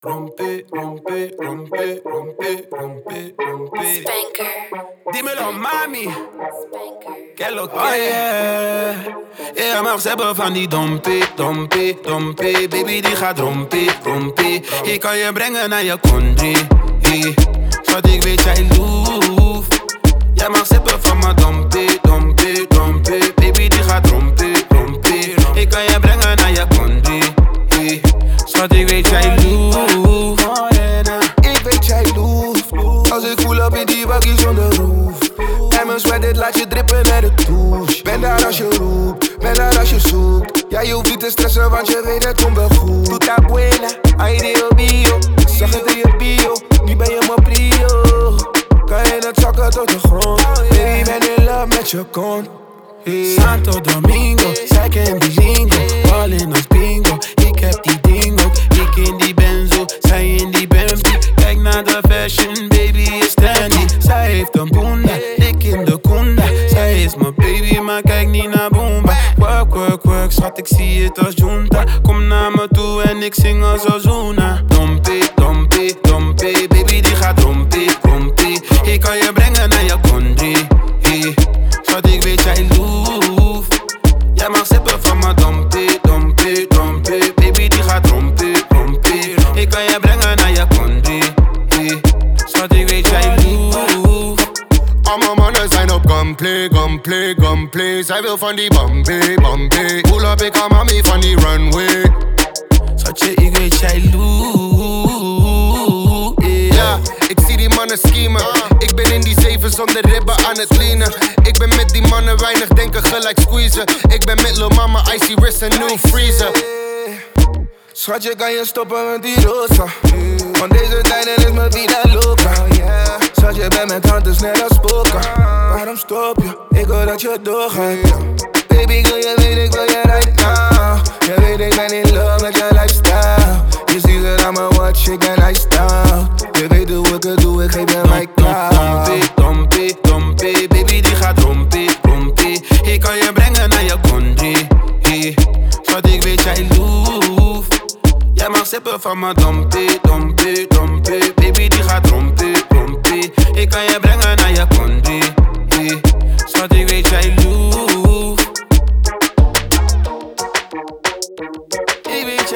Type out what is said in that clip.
Rompe, rompe, rompe, rompe, rompe, rompe. Spanker. Dímelo, mami. Spanker. Que lo que oh, yeah. Yeah, mag ze hebben van die dompe, dompe, dompe. Baby, die gaat rompe, rompe. Ik kan je brengen naar je country. Schat, ik weet jij loef. Jij mag sippen van mijn dompe, dompe, dompe. Baby, die gaat rompe, rompe. Ik kan je brengen naar je country. Schat, ik weet jij loef. Mijn sweat, dit laat je drippen naar de douche. Ben daar als je roept, ben daar als je zoekt. Ja, je hoeft niet te stressen, want je weet het komt wel goed. Tuta buena, Dio bio. Zag het in je bio, nu ben je mijn prio. Kan je het zakken tot de grond. Baby, ben in love met je kont. Santo Domingo, zij kent die lingo. All in ons bingo, heeft een boenda, ik in de kunda. Zij is mijn baby, maar kijk niet naar Boomba. Work, work, work, schat, ik zie het als junta. Kom naar me toe en ik zing als Ozuna. Dompe, dompe, dompe, baby die gaat rompe, rompe. Ik kan je brengen naar je country. Schat, ik weet jij loef. Jij mag sippen van mijn dompe, dompe, dompe. Baby, die gaat rompe, rompe. Ik kan je brengen naar je country. Schat, ik weet jij zijn op gunplay, gunplay, gunplay. Zij wil van die Bombay, Bombay. Pull up, ik al mami van die runway. Schatje, ik weet jij. Yeah. Ja, ik zie die mannen schemen. Ik ben in die zeven zonder ribben aan het leanen. Ik ben met die mannen weinig denken, gelijk squeezen. Ik ben met Lil Mama, icy wrist en new freezer. Schatje, kan je stoppen met die rosa? Want deze tijden is mijn vida loca. Schatje, ben met handen net als spoken. Waarom stop je? Ik wil dat je doorgaat. Baby, ik wil je weten, ik wil je right now. Je weet, ik ben in love met je lifestyle. Je ziet het aan mijn watch, ik ben lifestyle. Je weet hoe ik het doe, ik geef je mijn klaar. Dompe, dompe, dompe. Baby, die gaat rompe, rompe. Ik kan je brengen naar je country. Schat, ik weet jij loef. Jij mag sippen van mijn dompe, dompe, Schat, ik weet jij loef. Ik weet